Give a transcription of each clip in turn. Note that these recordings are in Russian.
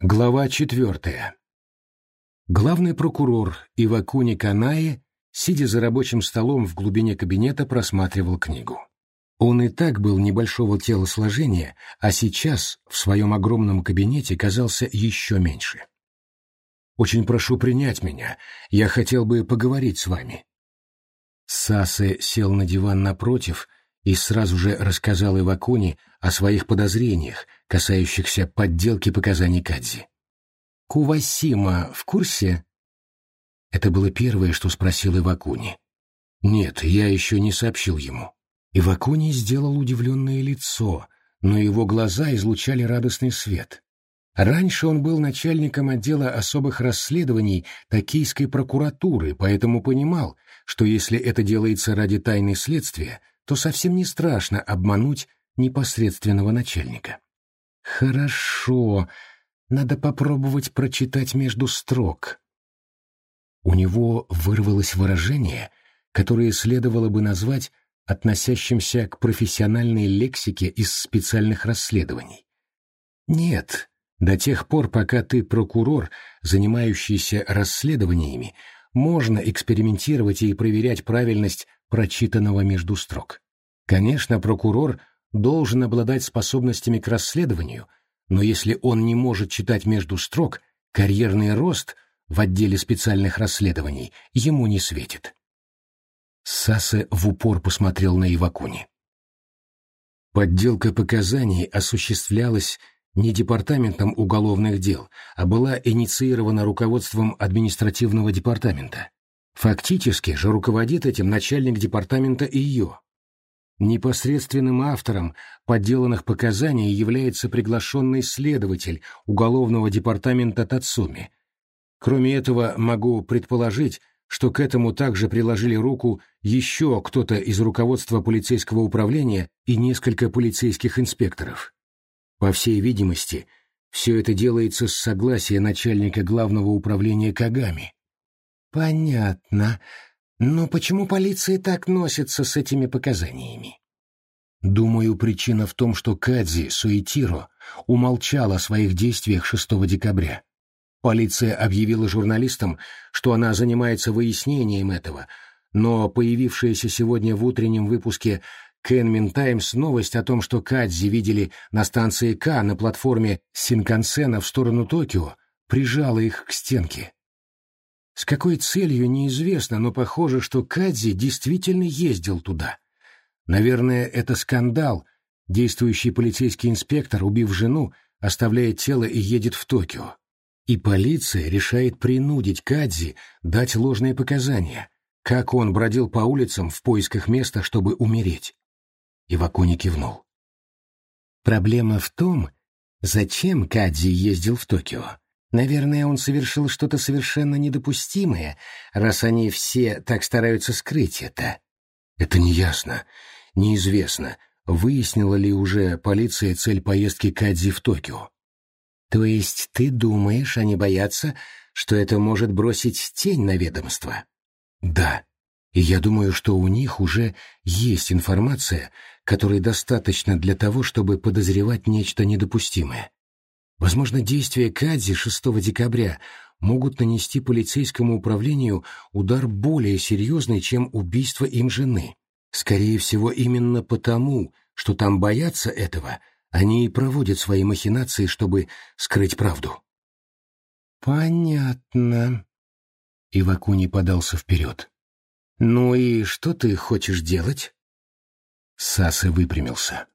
Глава четвертая. Главный прокурор Ивакуни Канаи, сидя за рабочим столом в глубине кабинета, просматривал книгу. Он и так был небольшого телосложения, а сейчас в своем огромном кабинете казался еще меньше. «Очень прошу принять меня. Я хотел бы поговорить с вами». Сасе сел на диван напротив и сразу же рассказал Ивакуни о своих подозрениях, касающихся подделки показаний Кадзи. «Кувасима в курсе?» Это было первое, что спросил Ивакуни. «Нет, я еще не сообщил ему». Ивакуни сделал удивленное лицо, но его глаза излучали радостный свет. Раньше он был начальником отдела особых расследований Токийской прокуратуры, поэтому понимал, что если это делается ради тайны следствия, то совсем не страшно обмануть непосредственного начальника. Хорошо, надо попробовать прочитать между строк. У него вырвалось выражение, которое следовало бы назвать относящимся к профессиональной лексике из специальных расследований. Нет, до тех пор, пока ты прокурор, занимающийся расследованиями, можно экспериментировать и проверять правильность прочитанного между строк. Конечно, прокурор должен обладать способностями к расследованию, но если он не может читать между строк, карьерный рост в отделе специальных расследований ему не светит. Сасе в упор посмотрел на Ивакуни. Подделка показаний осуществлялась не департаментом уголовных дел, а была инициирована руководством административного департамента. Фактически же руководит этим начальник департамента ИО. Непосредственным автором подделанных показаний является приглашенный следователь уголовного департамента Тацуми. Кроме этого, могу предположить, что к этому также приложили руку еще кто-то из руководства полицейского управления и несколько полицейских инспекторов. По всей видимости, все это делается с согласия начальника главного управления Кагами. Понятно. Но почему полиция так носится с этими показаниями? Думаю, причина в том, что Кадзи Суэтиро умолчал о своих действиях 6 декабря. Полиция объявила журналистам, что она занимается выяснением этого, но появившаяся сегодня в утреннем выпуске Кенмин Таймс новость о том, что Кадзи видели на станции К на платформе Синкансена в сторону Токио, прижала их к стенке. С какой целью, неизвестно, но похоже, что Кадзи действительно ездил туда. Наверное, это скандал. Действующий полицейский инспектор, убив жену, оставляет тело и едет в Токио. И полиция решает принудить Кадзи дать ложные показания, как он бродил по улицам в поисках места, чтобы умереть. Ивакуни кивнул. Проблема в том, зачем Кадзи ездил в Токио. Наверное, он совершил что-то совершенно недопустимое, раз они все так стараются скрыть это. Это неясно, неизвестно, выяснила ли уже полиция цель поездки Кадзи в Токио. То есть ты думаешь, они боятся, что это может бросить тень на ведомство? Да. И я думаю, что у них уже есть информация, которой достаточно для того, чтобы подозревать нечто недопустимое. Возможно, действия Кадзи 6 декабря могут нанести полицейскому управлению удар более серьезный, чем убийство им жены. Скорее всего, именно потому, что там боятся этого, они и проводят свои махинации, чтобы скрыть правду. «Понятно», — Ивакуни подался вперед. «Ну и что ты хочешь делать?» Сасы выпрямился.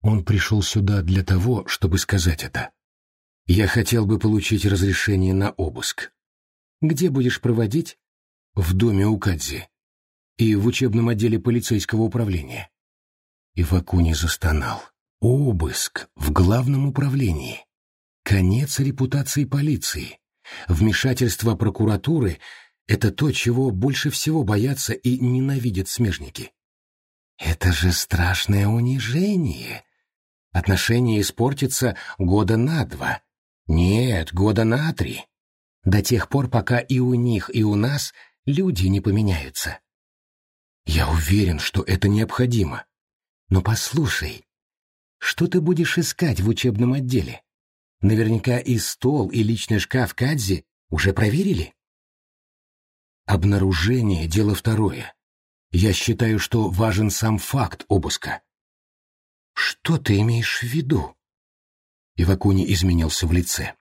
Он пришел сюда для того, чтобы сказать это. Я хотел бы получить разрешение на обыск. Где будешь проводить? В доме у Кадзи. И в учебном отделе полицейского управления. Ивакуни застонал. Обыск в главном управлении. Конец репутации полиции. Вмешательство прокуратуры — это то, чего больше всего боятся и ненавидят смежники. Это же страшное унижение. Отношения испортятся года на два, нет, года на три. До тех пор, пока и у них, и у нас люди не поменяются. Я уверен, что это необходимо. Но послушай, что ты будешь искать в учебном отделе? Наверняка и стол, и личный шкаф Кадзи уже проверили? Обнаружение — дело второе. Я считаю, что важен сам факт обыска. Что ты имеешь в виду? Ивакуни изменился в лице.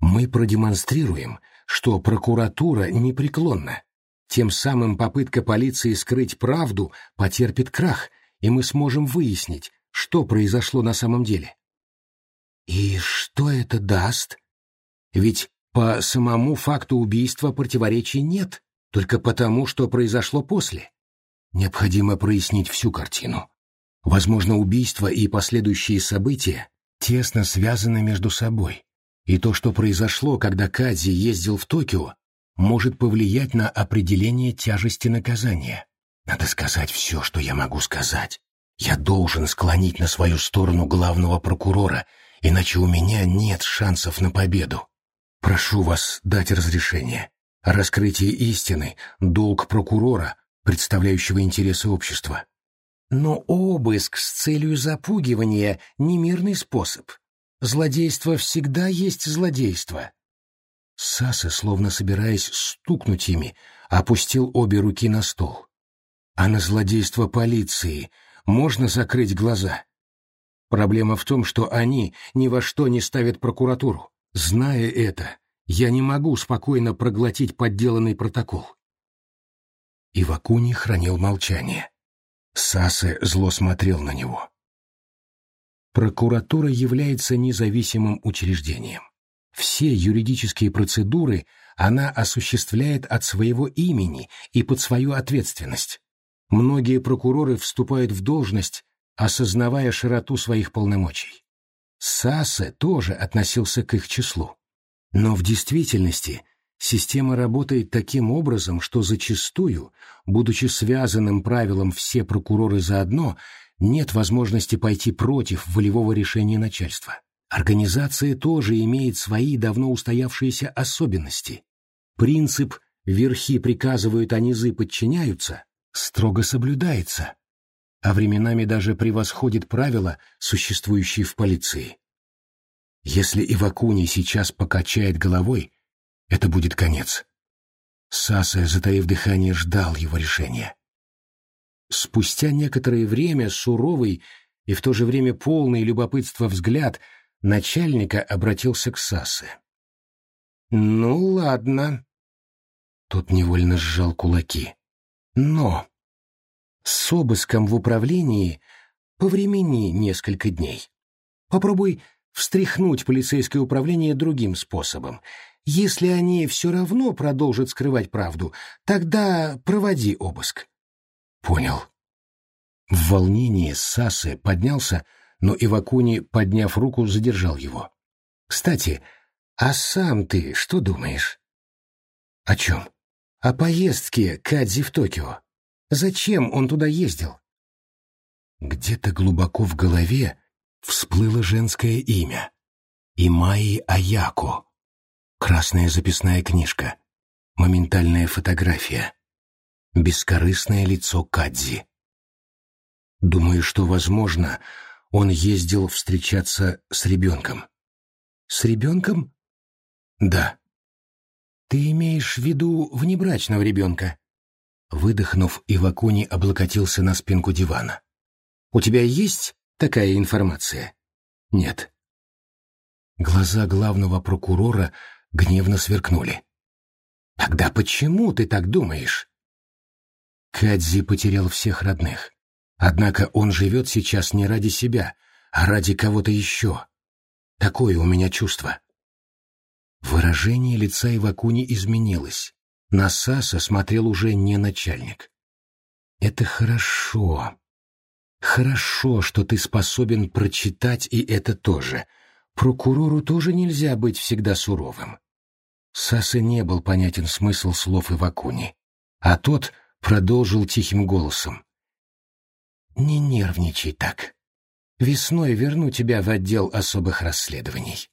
Мы продемонстрируем, что прокуратура непреклонна. Тем самым попытка полиции скрыть правду потерпит крах, и мы сможем выяснить, что произошло на самом деле. И что это даст? Ведь по самому факту убийства противоречий нет, только потому, что произошло после. Необходимо прояснить всю картину. Возможно, убийство и последующие события тесно связаны между собой. И то, что произошло, когда Кадзи ездил в Токио, может повлиять на определение тяжести наказания. Надо сказать все, что я могу сказать. Я должен склонить на свою сторону главного прокурора, иначе у меня нет шансов на победу. Прошу вас дать разрешение. Раскрытие истины — долг прокурора, представляющего интересы общества. Но обыск с целью запугивания — не мирный способ. Злодейство всегда есть злодейство. Саса, словно собираясь стукнуть ими, опустил обе руки на стол. А на злодейство полиции можно закрыть глаза. Проблема в том, что они ни во что не ставят прокуратуру. Зная это, я не могу спокойно проглотить подделанный протокол. Ивакуни хранил молчание. Сасе зло смотрел на него. Прокуратура является независимым учреждением. Все юридические процедуры она осуществляет от своего имени и под свою ответственность. Многие прокуроры вступают в должность, осознавая широту своих полномочий. Сасе тоже относился к их числу. Но в действительности система работает таким образом, что зачастую, будучи связанным правилом «все прокуроры заодно», нет возможности пойти против волевого решения начальства. Организация тоже имеет свои давно устоявшиеся особенности. Принцип «верхи приказывают, а низы подчиняются» строго соблюдается, а временами даже превосходит правила, существующие в полиции. Если Ивакуни сейчас покачает головой, это будет конец. Саса, затаив дыхание, ждал его решения. Спустя некоторое время суровый и в то же время полный любопытства взгляд начальника обратился к Сасе. «Ну, ладно». Тот невольно сжал кулаки. «Но с обыском в управлении повремени несколько дней. Попробуй встряхнуть полицейское управление другим способом. Если они все равно продолжат скрывать правду, тогда проводи обыск. Понял. В волнении Сасы поднялся, но Ивакуни, подняв руку, задержал его. Кстати, а сам ты что думаешь? О чем? О поездке Кадзи в Токио. Зачем он туда ездил? Где-то глубоко в голове всплыло женское имя. Имаи Аяко. Красная записная книжка. Моментальная фотография. Бескорыстное лицо Кадзи. Думаю, что, возможно, он ездил встречаться с ребенком. С ребенком? Да. Ты имеешь в виду внебрачного ребенка? Выдохнув, Ивакуни облокотился на спинку дивана. У тебя есть такая информация? Нет. Глаза главного прокурора гневно сверкнули. Тогда почему ты так думаешь? Кадзи потерял всех родных. Однако он живет сейчас не ради себя, а ради кого-то еще. Такое у меня чувство. Выражение лица Ивакуни изменилось. На Саса смотрел уже не начальник. «Это хорошо», Хорошо, что ты способен прочитать и это тоже. Прокурору тоже нельзя быть всегда суровым. Сасе не был понятен смысл слов Ивакуни, а тот продолжил тихим голосом. «Не нервничай так. Весной верну тебя в отдел особых расследований».